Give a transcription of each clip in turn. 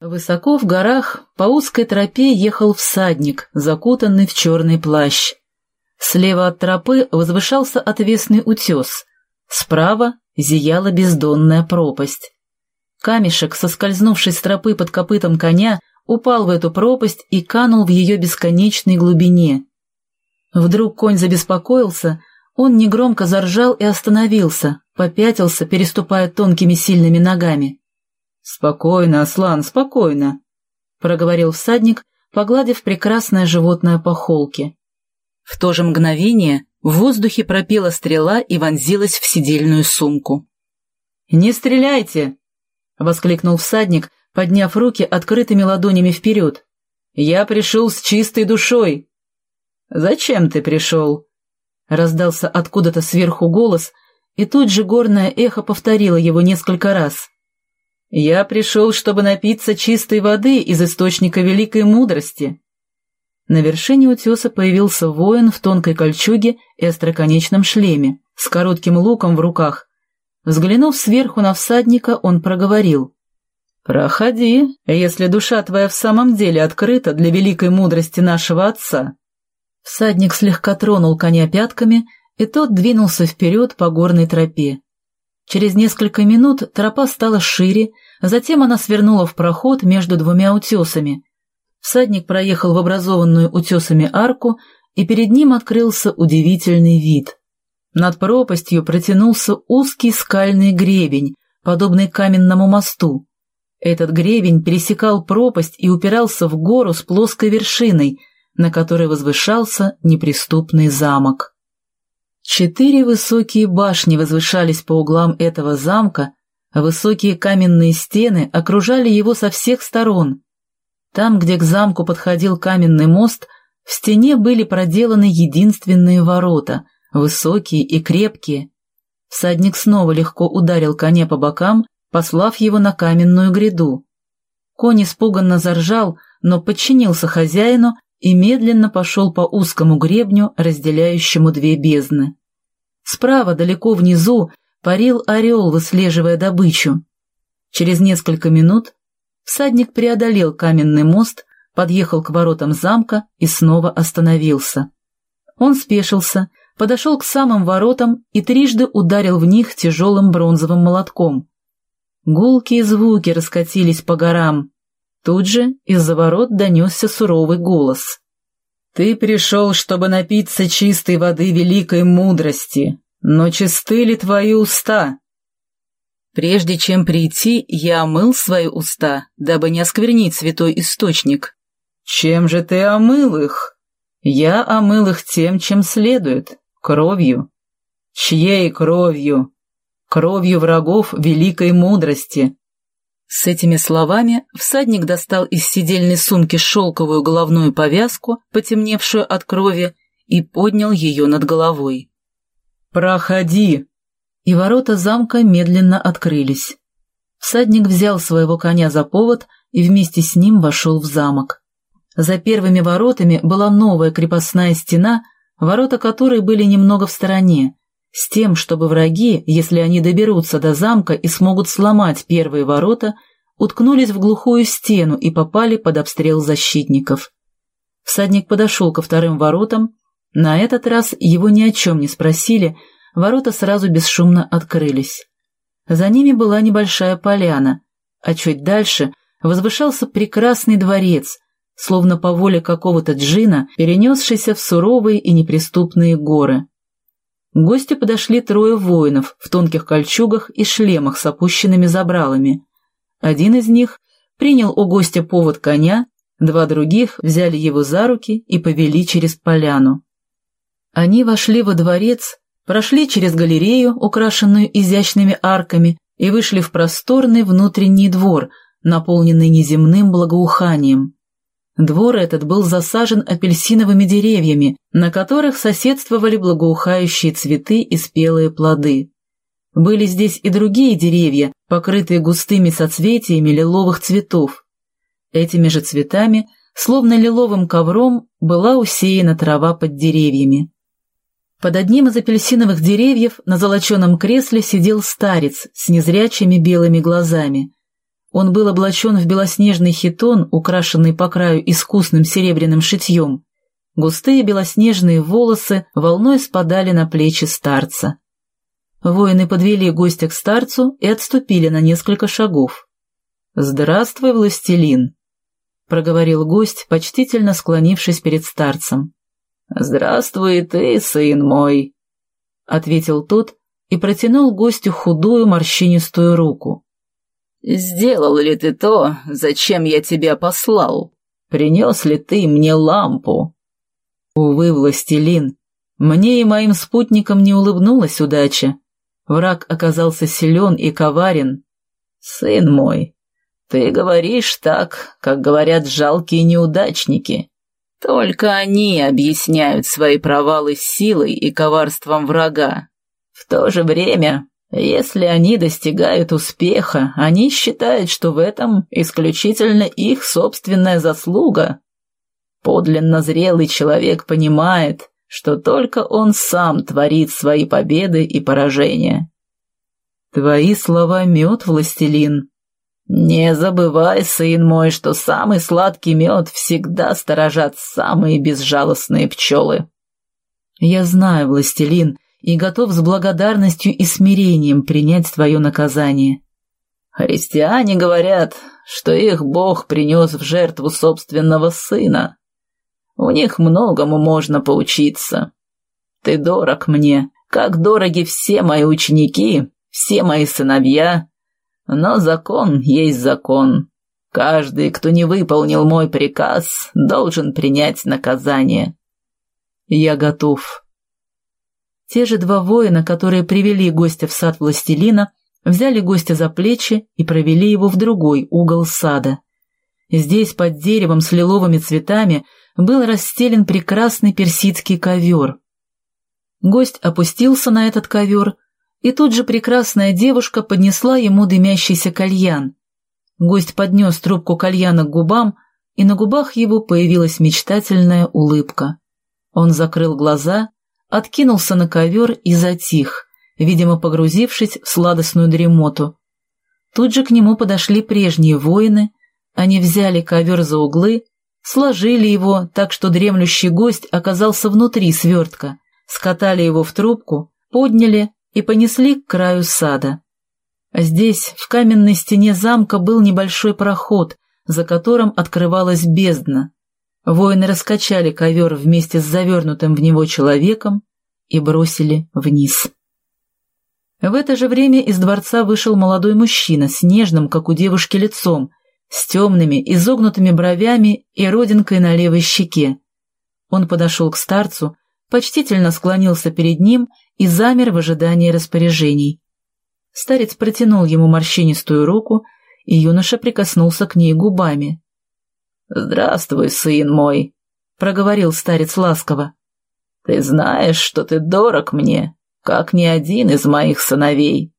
Высоко в горах по узкой тропе ехал всадник, закутанный в черный плащ. Слева от тропы возвышался отвесный утес, справа зияла бездонная пропасть. Камешек, соскользнувший с тропы под копытом коня, упал в эту пропасть и канул в ее бесконечной глубине. Вдруг конь забеспокоился, он негромко заржал и остановился, попятился, переступая тонкими сильными ногами. «Спокойно, Аслан, спокойно», — проговорил всадник, погладив прекрасное животное по холке. В то же мгновение в воздухе пропела стрела и вонзилась в сидельную сумку. «Не стреляйте!» — воскликнул всадник, подняв руки открытыми ладонями вперед. «Я пришел с чистой душой!» «Зачем ты пришел?» Раздался откуда-то сверху голос, и тут же горное эхо повторило его несколько раз. «Я пришел, чтобы напиться чистой воды из источника великой мудрости». На вершине утеса появился воин в тонкой кольчуге и остроконечном шлеме, с коротким луком в руках. Взглянув сверху на всадника, он проговорил. «Проходи, если душа твоя в самом деле открыта для великой мудрости нашего отца». Всадник слегка тронул коня пятками, и тот двинулся вперед по горной тропе. Через несколько минут тропа стала шире, затем она свернула в проход между двумя утесами. Всадник проехал в образованную утесами арку, и перед ним открылся удивительный вид. Над пропастью протянулся узкий скальный гребень, подобный каменному мосту. Этот гребень пересекал пропасть и упирался в гору с плоской вершиной — на которой возвышался неприступный замок. Четыре высокие башни возвышались по углам этого замка, высокие каменные стены окружали его со всех сторон. Там, где к замку подходил каменный мост, в стене были проделаны единственные ворота, высокие и крепкие. Всадник снова легко ударил коня по бокам, послав его на каменную гряду. Конь испуганно заржал, но подчинился хозяину и медленно пошел по узкому гребню, разделяющему две бездны. Справа, далеко внизу, парил орел, выслеживая добычу. Через несколько минут всадник преодолел каменный мост, подъехал к воротам замка и снова остановился. Он спешился, подошел к самым воротам и трижды ударил в них тяжелым бронзовым молотком. Гулкие звуки раскатились по горам, Тут же из-за ворот донесся суровый голос. «Ты пришел, чтобы напиться чистой воды великой мудрости, но чисты ли твои уста?» Прежде чем прийти, я омыл свои уста, дабы не осквернить святой источник. Чем же ты омыл их? Я омыл их тем, чем следует, кровью. Чьей кровью? Кровью врагов великой мудрости, с этими словами всадник достал из сидельной сумки шелковую головную повязку, потемневшую от крови, и поднял ее над головой. «Проходи!» И ворота замка медленно открылись. Всадник взял своего коня за повод и вместе с ним вошел в замок. За первыми воротами была новая крепостная стена, ворота которой были немного в стороне, с тем, чтобы враги, если они доберутся до замка и смогут сломать первые ворота, уткнулись в глухую стену и попали под обстрел защитников. Всадник подошел ко вторым воротам, на этот раз его ни о чем не спросили, ворота сразу бесшумно открылись. За ними была небольшая поляна, а чуть дальше возвышался прекрасный дворец, словно по воле какого-то джина, перенесшийся в суровые и неприступные горы. К гостю подошли трое воинов в тонких кольчугах и шлемах с опущенными забралами. Один из них принял у гостя повод коня, два других взяли его за руки и повели через поляну. Они вошли во дворец, прошли через галерею, украшенную изящными арками, и вышли в просторный внутренний двор, наполненный неземным благоуханием. Двор этот был засажен апельсиновыми деревьями, на которых соседствовали благоухающие цветы и спелые плоды. Были здесь и другие деревья, покрытые густыми соцветиями лиловых цветов. Этими же цветами, словно лиловым ковром, была усеяна трава под деревьями. Под одним из апельсиновых деревьев на золоченом кресле сидел старец с незрячими белыми глазами. Он был облачен в белоснежный хитон, украшенный по краю искусным серебряным шитьем. Густые белоснежные волосы волной спадали на плечи старца. Воины подвели гостя к старцу и отступили на несколько шагов. «Здравствуй, властелин!» — проговорил гость, почтительно склонившись перед старцем. «Здравствуй ты, сын мой!» — ответил тот и протянул гостю худую морщинистую руку. «Сделал ли ты то, зачем я тебя послал? Принес ли ты мне лампу?» Увы, властелин, мне и моим спутникам не улыбнулась удача. Враг оказался силен и коварен. «Сын мой, ты говоришь так, как говорят жалкие неудачники. Только они объясняют свои провалы силой и коварством врага. В то же время, если они достигают успеха, они считают, что в этом исключительно их собственная заслуга. Подлинно зрелый человек понимает, что только он сам творит свои победы и поражения. Твои слова мед, властелин. Не забывай, сын мой, что самый сладкий мед всегда сторожат самые безжалостные пчелы. Я знаю, властелин, и готов с благодарностью и смирением принять твое наказание. Христиане говорят, что их Бог принес в жертву собственного сына. У них многому можно поучиться. Ты дорог мне, как дороги все мои ученики, все мои сыновья. Но закон есть закон. Каждый, кто не выполнил мой приказ, должен принять наказание. Я готов. Те же два воина, которые привели гостя в сад властелина, взяли гостя за плечи и провели его в другой угол сада. Здесь, под деревом с лиловыми цветами, был расстелен прекрасный персидский ковер. Гость опустился на этот ковер, и тут же прекрасная девушка поднесла ему дымящийся кальян. Гость поднес трубку кальяна к губам, и на губах его появилась мечтательная улыбка. Он закрыл глаза, откинулся на ковер и затих, видимо, погрузившись в сладостную дремоту. Тут же к нему подошли прежние воины, они взяли ковер за углы сложили его так, что дремлющий гость оказался внутри свертка, скатали его в трубку, подняли и понесли к краю сада. Здесь, в каменной стене замка, был небольшой проход, за которым открывалась бездна. Воины раскачали ковер вместе с завернутым в него человеком и бросили вниз. В это же время из дворца вышел молодой мужчина с нежным, как у девушки, лицом с темными, изогнутыми бровями и родинкой на левой щеке. Он подошел к старцу, почтительно склонился перед ним и замер в ожидании распоряжений. Старец протянул ему морщинистую руку, и юноша прикоснулся к ней губами. «Здравствуй, сын мой», — проговорил старец ласково. «Ты знаешь, что ты дорог мне, как ни один из моих сыновей».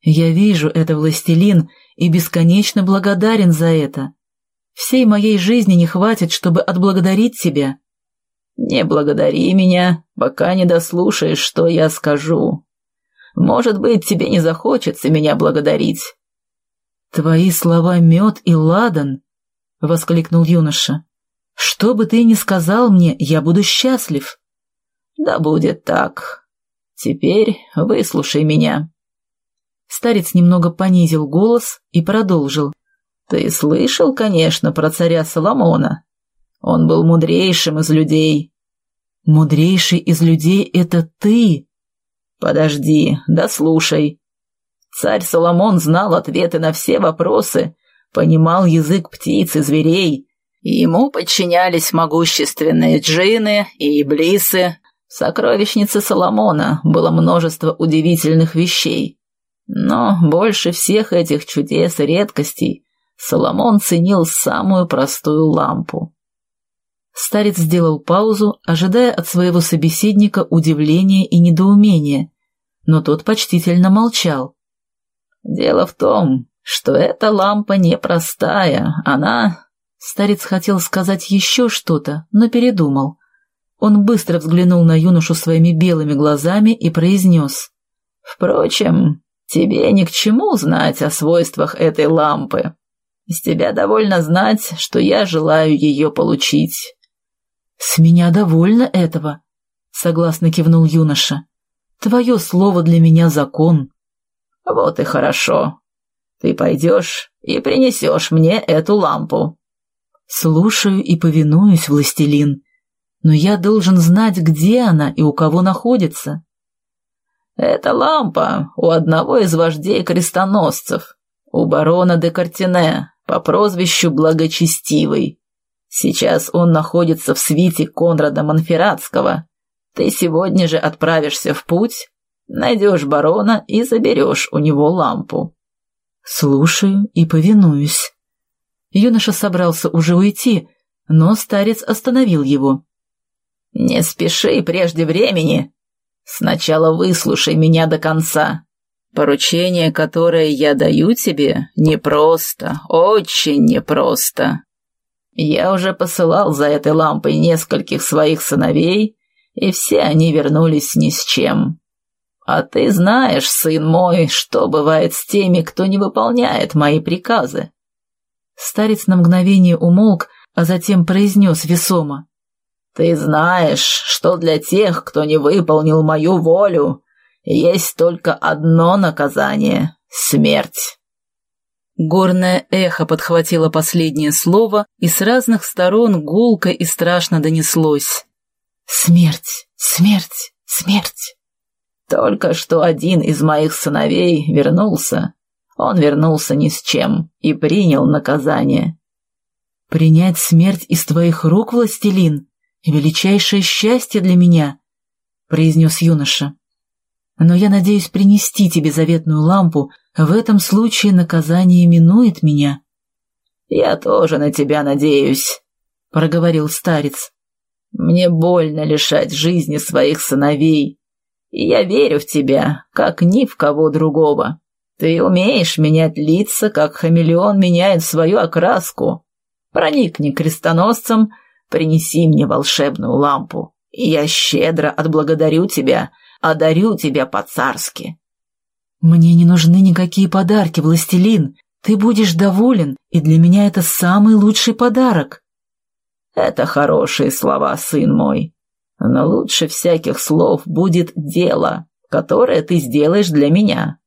«Я вижу это, властелин, и бесконечно благодарен за это. Всей моей жизни не хватит, чтобы отблагодарить тебя. Не благодари меня, пока не дослушаешь, что я скажу. Может быть, тебе не захочется меня благодарить. Твои слова мед и ладан, — воскликнул юноша. Что бы ты ни сказал мне, я буду счастлив. Да будет так. Теперь выслушай меня. Старец немного понизил голос и продолжил. «Ты слышал, конечно, про царя Соломона? Он был мудрейшим из людей». «Мудрейший из людей — это ты!» «Подожди, да слушай. Царь Соломон знал ответы на все вопросы, понимал язык птиц и зверей, и ему подчинялись могущественные джины и иблисы. В сокровищнице Соломона было множество удивительных вещей, но больше всех этих чудес и редкостей Соломон ценил самую простую лампу. Старец сделал паузу, ожидая от своего собеседника удивления и недоумения, но тот почтительно молчал. «Дело в том, что эта лампа непростая, она...» Старец хотел сказать еще что-то, но передумал. Он быстро взглянул на юношу своими белыми глазами и произнес. «Впрочем, Тебе ни к чему знать о свойствах этой лампы. Из тебя довольно знать, что я желаю ее получить». «С меня довольно этого», — согласно кивнул юноша. «Твое слово для меня закон». «Вот и хорошо. Ты пойдешь и принесешь мне эту лампу». «Слушаю и повинуюсь, властелин, но я должен знать, где она и у кого находится». «Эта лампа у одного из вождей крестоносцев, у барона де Картине, по прозвищу Благочестивый. Сейчас он находится в свите Конрада Монферратского. Ты сегодня же отправишься в путь, найдешь барона и заберешь у него лампу». «Слушаю и повинуюсь». Юноша собрался уже уйти, но старец остановил его. «Не спеши прежде времени. Сначала выслушай меня до конца. Поручение, которое я даю тебе, непросто, очень непросто. Я уже посылал за этой лампой нескольких своих сыновей, и все они вернулись ни с чем. А ты знаешь, сын мой, что бывает с теми, кто не выполняет мои приказы. Старец на мгновение умолк, а затем произнес весомо. «Ты знаешь, что для тех, кто не выполнил мою волю, есть только одно наказание — смерть». Горное эхо подхватило последнее слово, и с разных сторон гулко и страшно донеслось. «Смерть! Смерть! Смерть!» Только что один из моих сыновей вернулся. Он вернулся ни с чем и принял наказание. «Принять смерть из твоих рук, властелин, величайшее счастье для меня», — произнес юноша. «Но я надеюсь принести тебе заветную лампу, в этом случае наказание минует меня». «Я тоже на тебя надеюсь», — проговорил старец. «Мне больно лишать жизни своих сыновей, я верю в тебя, как ни в кого другого. Ты умеешь менять лица, как хамелеон меняет свою окраску. Проникни крестоносцам, принеси мне волшебную лампу, я щедро отблагодарю тебя, одарю тебя по-царски». «Мне не нужны никакие подарки, властелин. Ты будешь доволен, и для меня это самый лучший подарок». «Это хорошие слова, сын мой. Но лучше всяких слов будет дело, которое ты сделаешь для меня.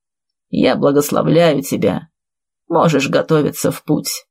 Я благословляю тебя. Можешь готовиться в путь».